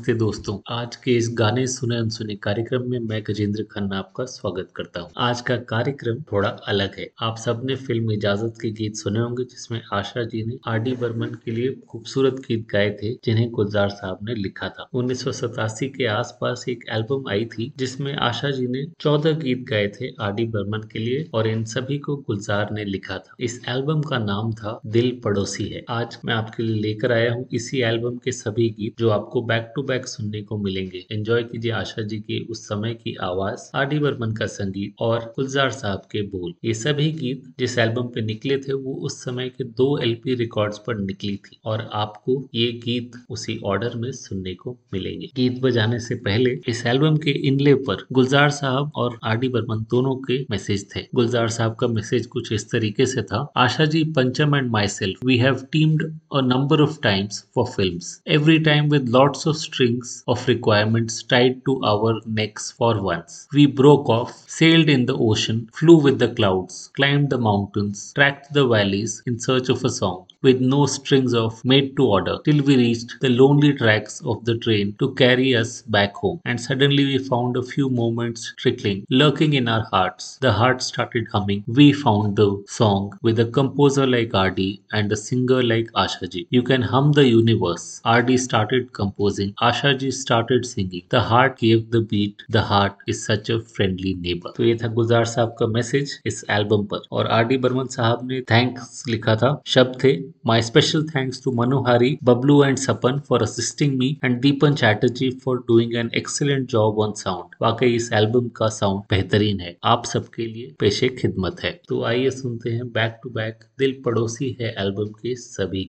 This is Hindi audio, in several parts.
नमस्ते दोस्तों। आज के इस गाने सुने अनसुने कार्यक्रम में मैं गजेंद्र खन्ना आपका स्वागत करता हूँ। आज का कार्यक्रम थोड़ा अलग है। आप सबने फ़िल्म इजाज़त के गीत सुने होंगे, जिसमें आशा जी ने आर डी बर्मन के लिए खूबसूरत गीत गाए थे, जिन्हें गुलजार साहब ने लिखा था। उन्नीस सौ सतासी के आसपास एक एल्बम आई थी, जिसमें आशा जी ने चौदह गीत गाए थे आर डी बर्मन के लिए, और इन सभी को गुलजार ने लिखा था। इस एल्बम का नाम था दिल पड़ोसी है। आज मैं आपके लिए लेकर आया हूँ इसी एल्बम के सभी गीत, जो आपको बैक बैक टू बैक सुनने को मिलेंगे। एंजॉय कीजिए आशा जी की उस समय की आवाज़, आर डी बर्मन का संगीत और गुलजार साहब के बोल। ये सभी गीत जिस एल्बम पे निकले थे, वो उस समय के दो एलपी रिकॉर्ड्स पर निकली थी और आपको ये गीत उसी ऑर्डर में सुनने को मिलेंगे। गीत बजाने से पहले इस एल्बम के इनले पर गुलजार साहब और आर डी बर्मन दोनों के मैसेज थे। गुलजार साहब का मैसेज कुछ इस तरीके से था, Asha ji, Pancham and myself we have teamed a number of times for film every time with lots of strings of requirements tied to our necks for once. We broke off, sailed in the ocean, flew with the clouds, climbed the mountains, tracked the valleys in search of a song, with no strings of made to order, till we reached the lonely tracks of the train to carry us back home. And suddenly we found a few moments trickling, lurking in our hearts. The heart started humming. We found the song with a composer like RD and a singer like Ashaji. You can hum the universe. RD started composing Asha ji started singing. The heart gave the beat. The heart is such a friendly neighbor. तो ये था गुजार साहब का मैसेज इस एल्बम पर और आर डी बर्मन साहब ने थैंक्स लिखा था शब्द थे my special thanks to Manohari Bablu and Sapan for assisting me and Dipan Chatterjee for doing an excellent job on sound वाकई इस एल्बम का साउंड बेहतरीन है। आप सबके लिए पेशे खिदमत है। तो आइए सुनते हैं बैक टू बैक दिल पड़ोसी है एल्बम के सभी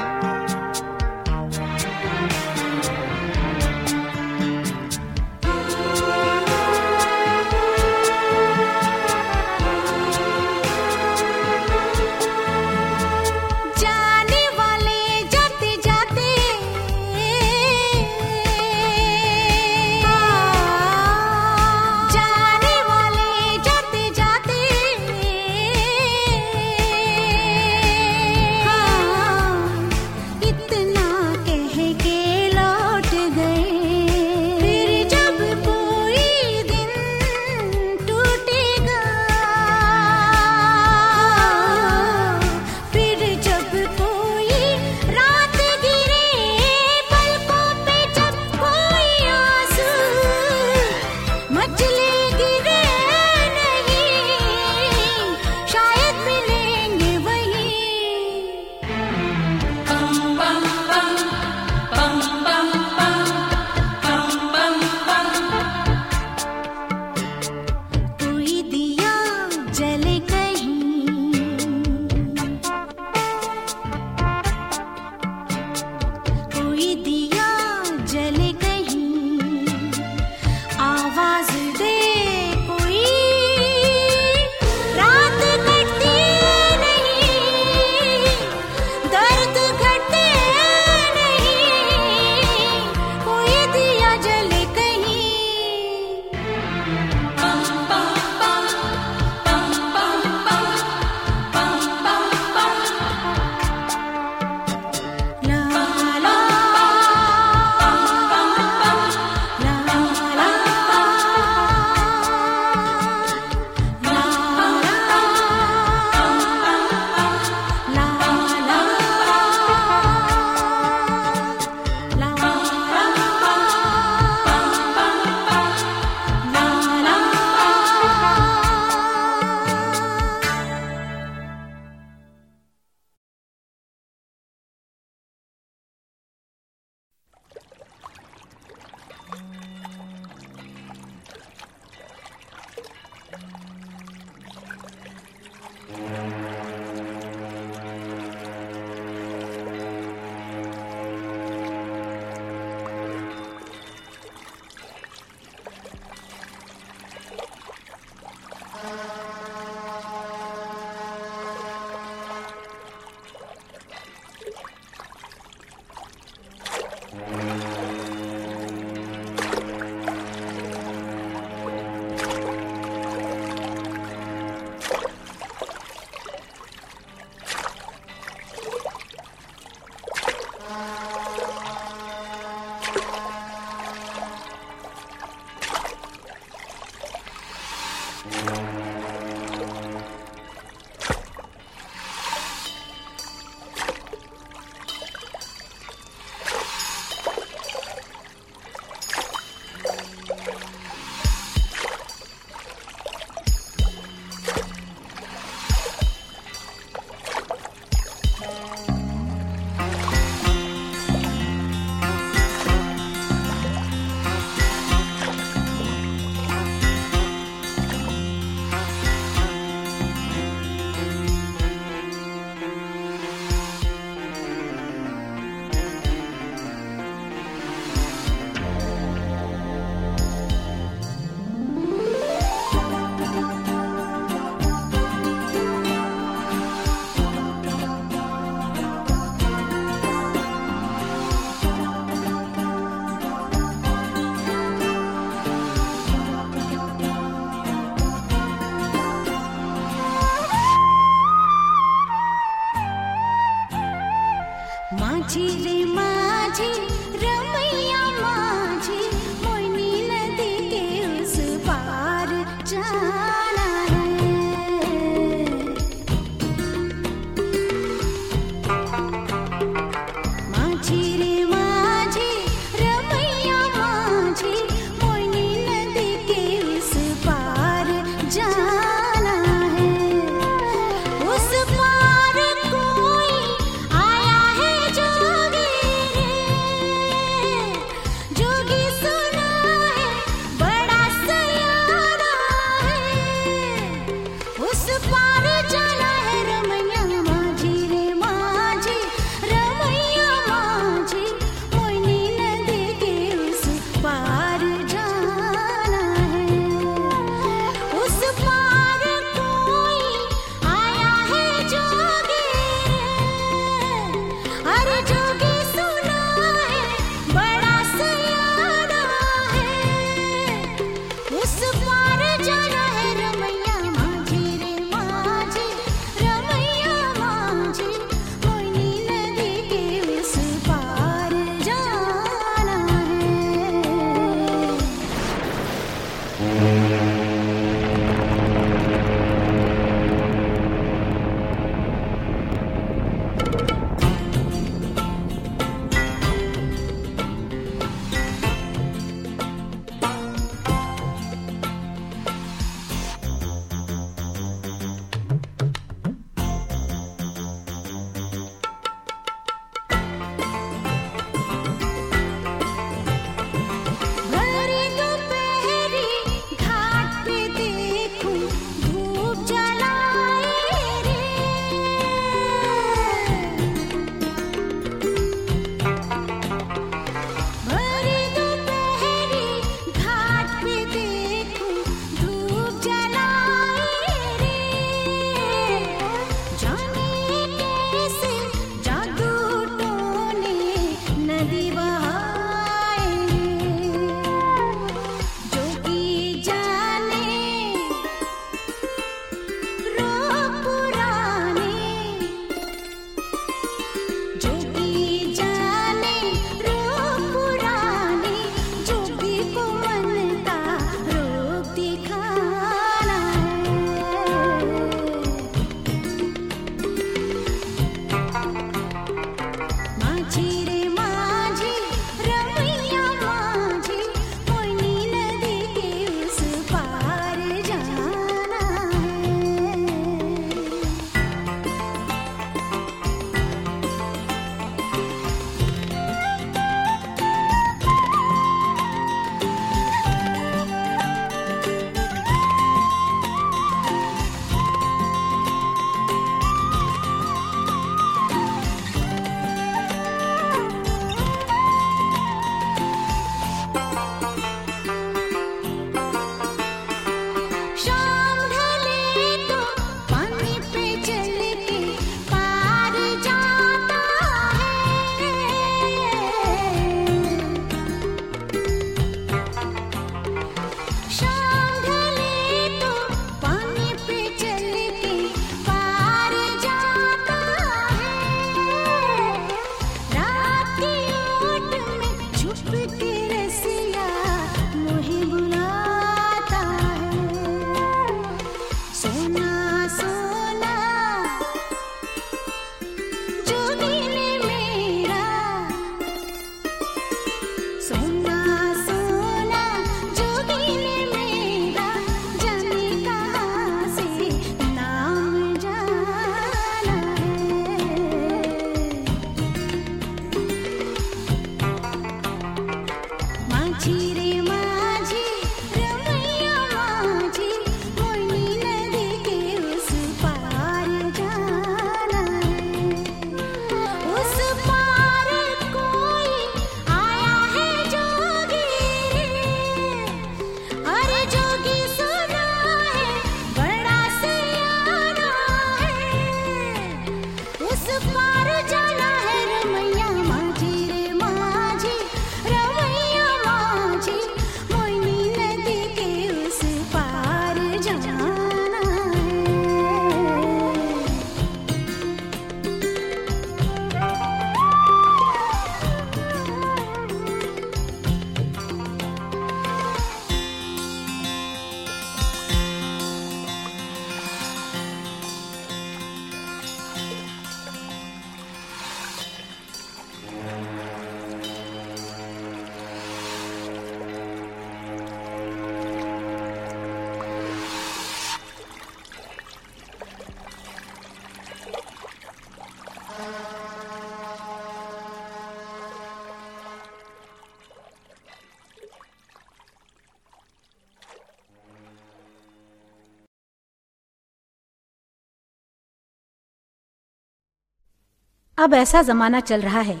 अब ऐसा जमाना चल रहा है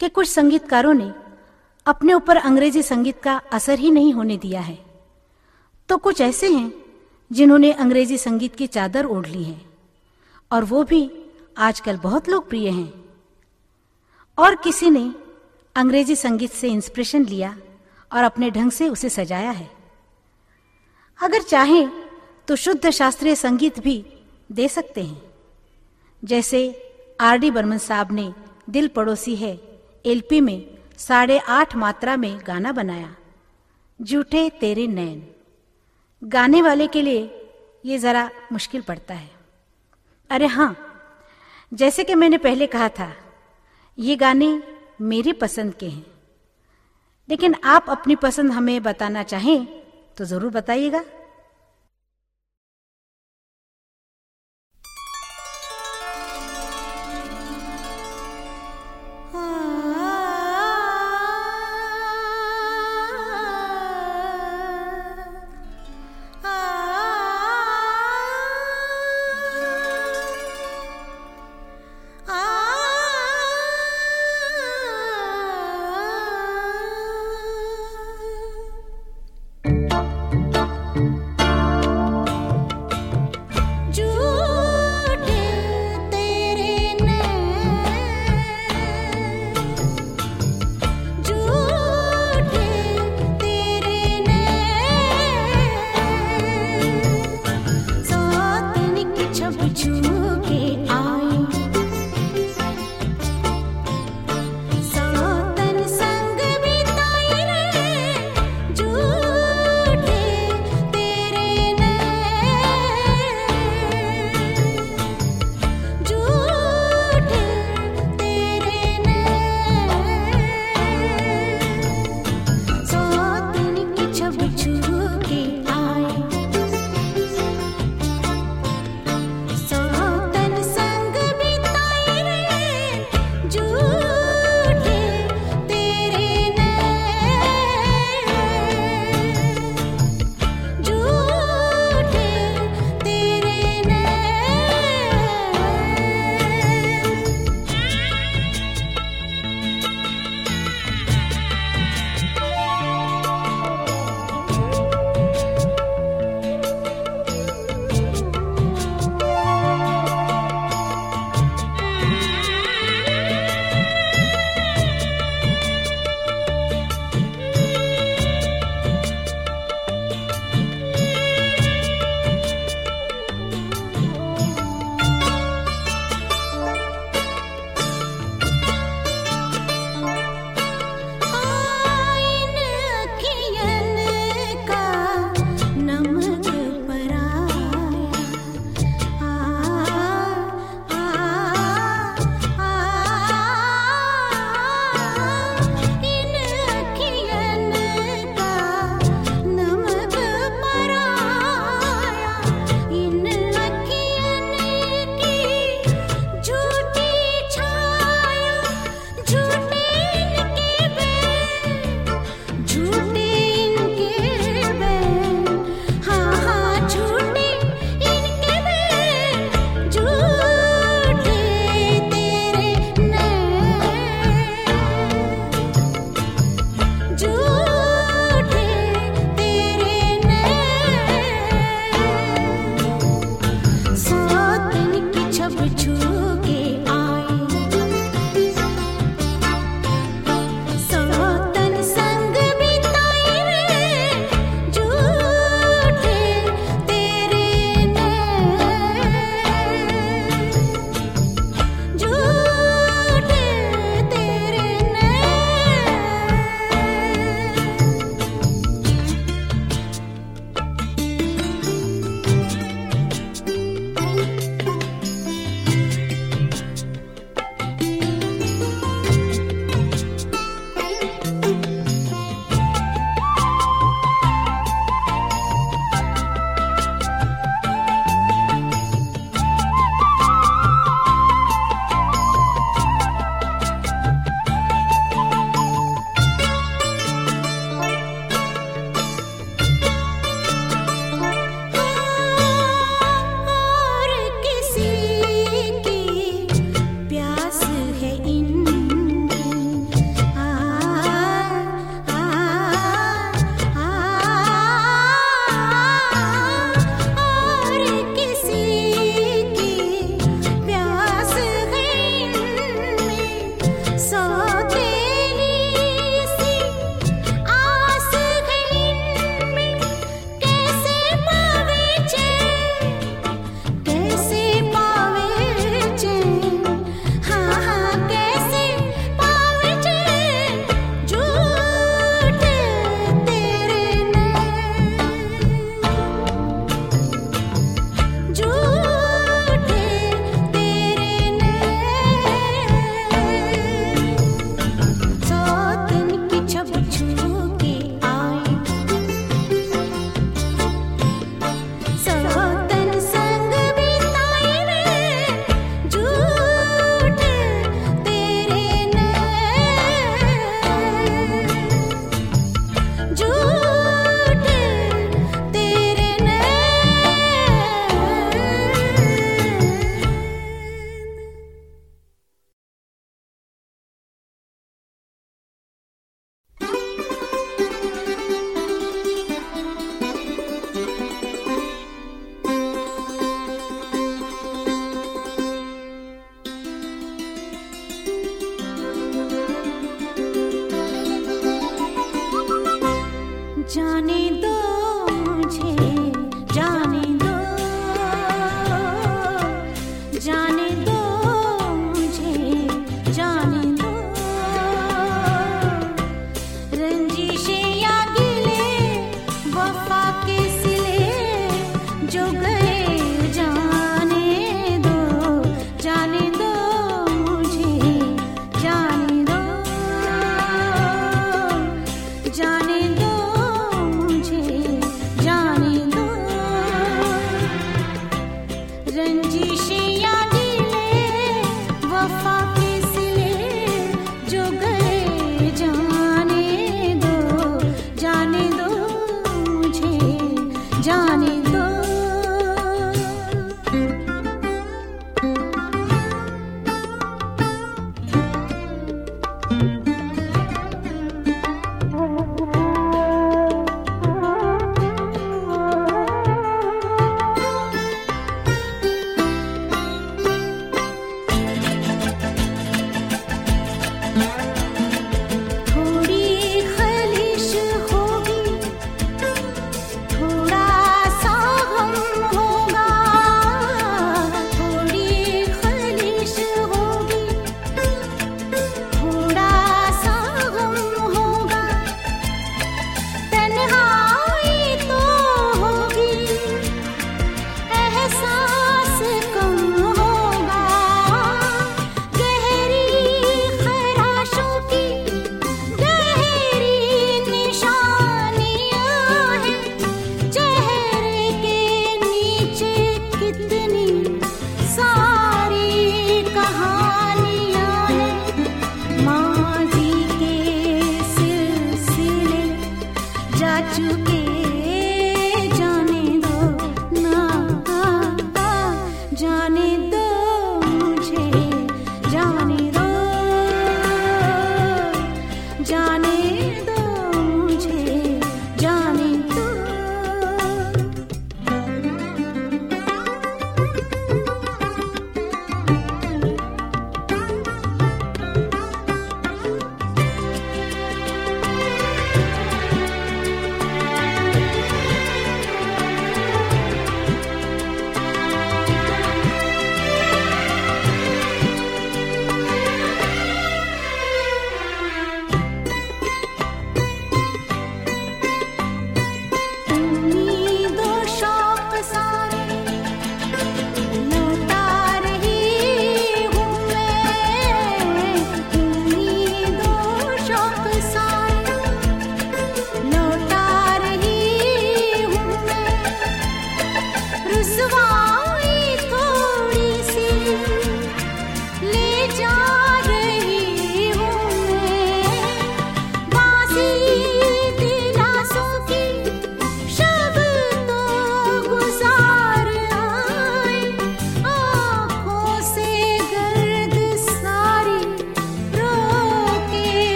कि कुछ संगीतकारों ने अपने ऊपर अंग्रेज़ी संगीत का असर ही नहीं होने दिया है। तो कुछ ऐसे हैं जिन्होंने अंग्रेज़ी संगीत की चादर ओढ़ ली है, और वो भी आजकल बहुत लोकप्रिय हैं। और किसी ने अंग्रेज़ी संगीत से इंस्पिरेशन लिया और अपने ढंग से उसे सजाया है। अगर चाहें तो शुद्ध शास्त्रीय संगीत भी दे सकते हैं, जैसे आर डी बर्मन साहब ने दिल पड़ोसी है, एलपी में साढ़े आठ मात्रा में गाना बनाया। जूठे तेरे नैन। गाने वाले के लिए ये ज़रा मुश्किल पड़ता है। अरे हाँ जैसे कि मैंने पहले कहा था, ये गाने मेरी पसंद के हैं। लेकिन आप अपनी पसंद हमें बताना चाहें तो ज़रूर बताइएगा।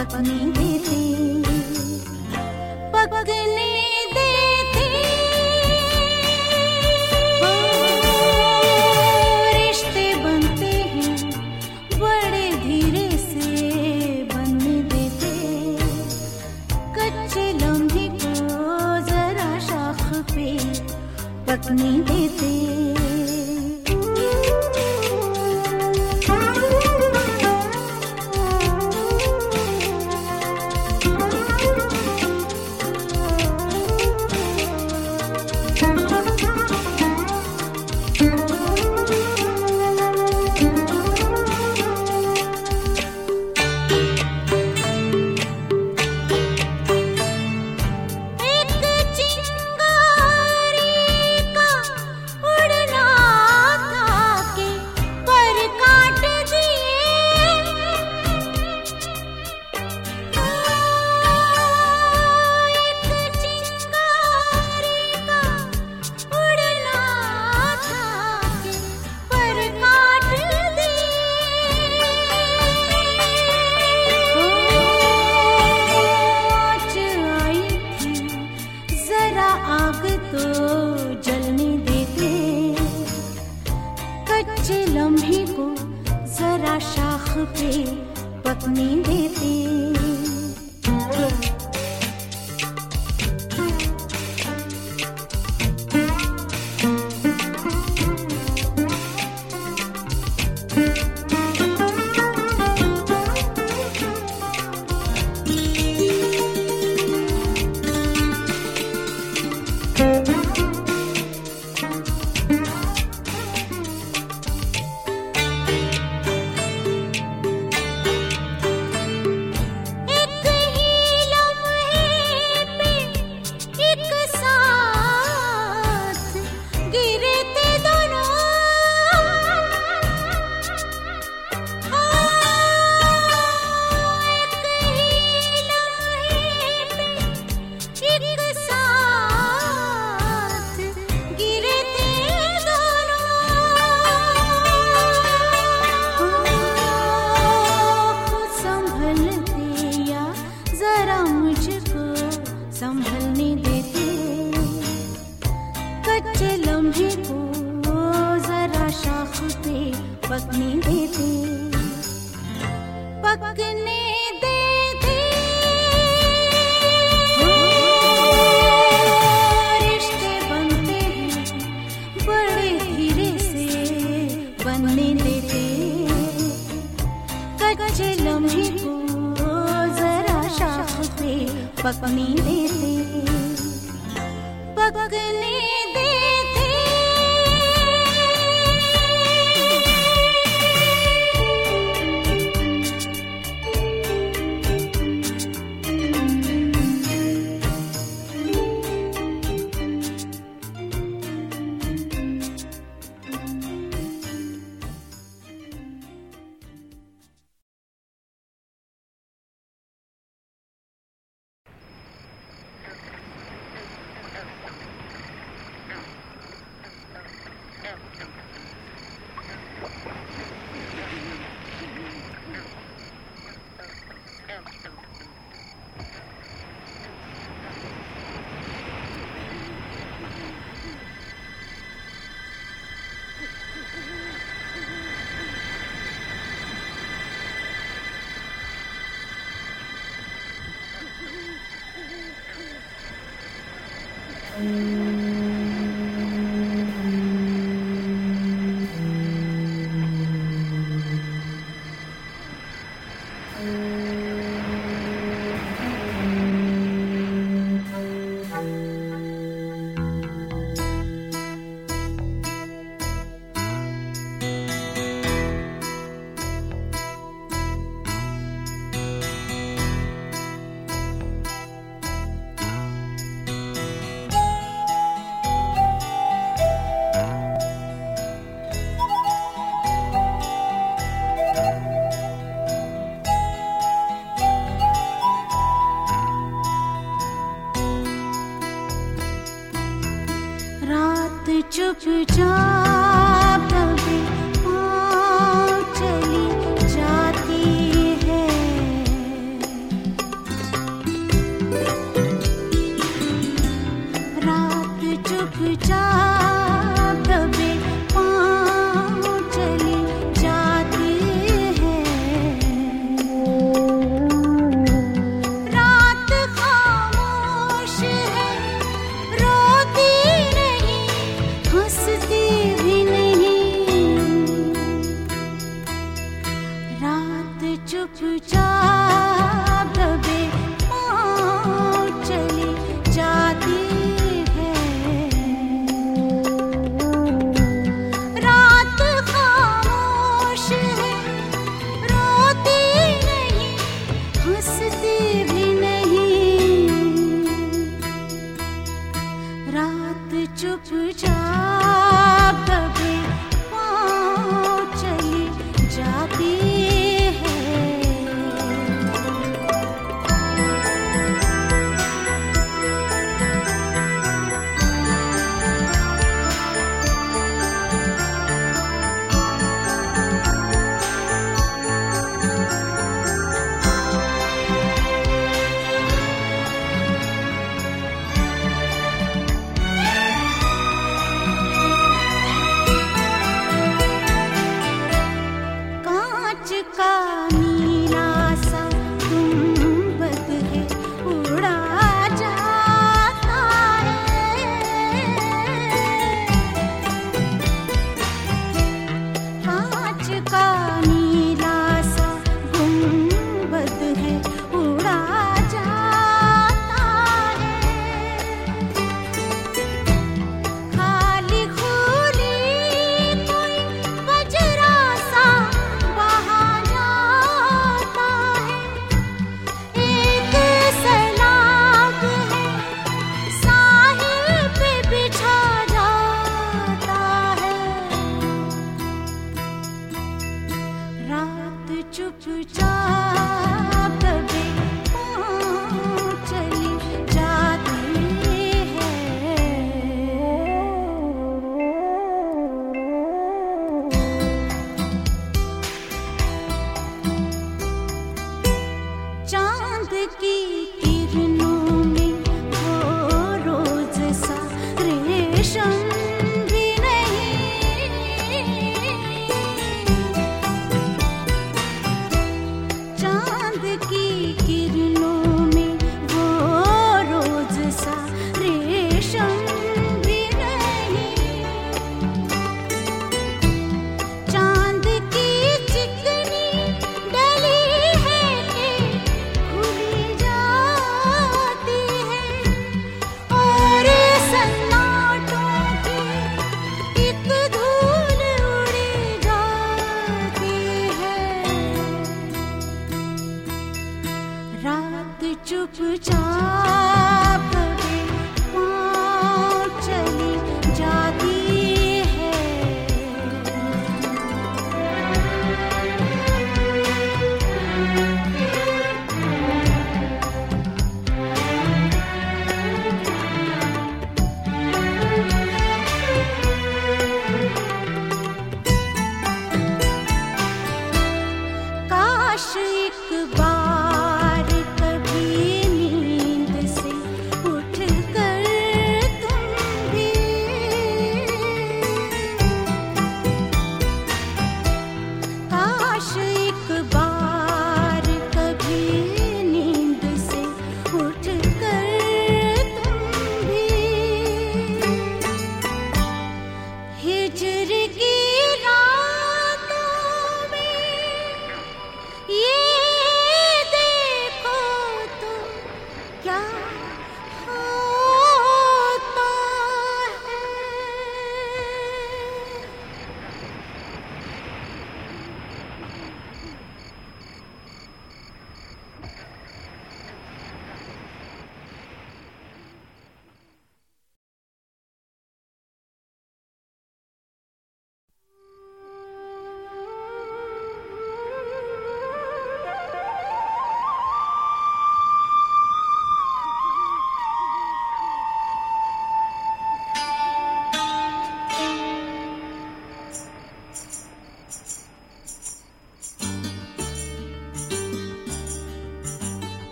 एक हीला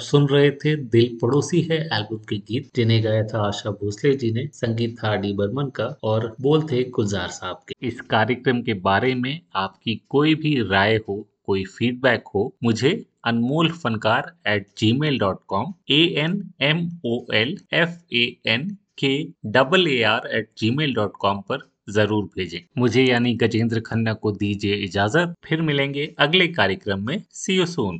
सुन रहे थे दिल पड़ोसी है, एल्बम के गीत, जिन्हें गाया था आशा भोसले जी ने, संगीत था डी बर्मन का, और बोल थे गुलजार साहब के। इस कार्यक्रम के बारे में आपकी कोई भी राय हो, कोई फीडबैक हो, मुझे Anmol Fankaar at gmail dot com A N M O L F A N K double A R at gmail dot com पर ज़रूर भेजें। मुझे यानी गजेंद्र खन्ना को दीजिए इजाज़त, फिर मिलेंगे अगले कार्यक्रम में। सी यू सून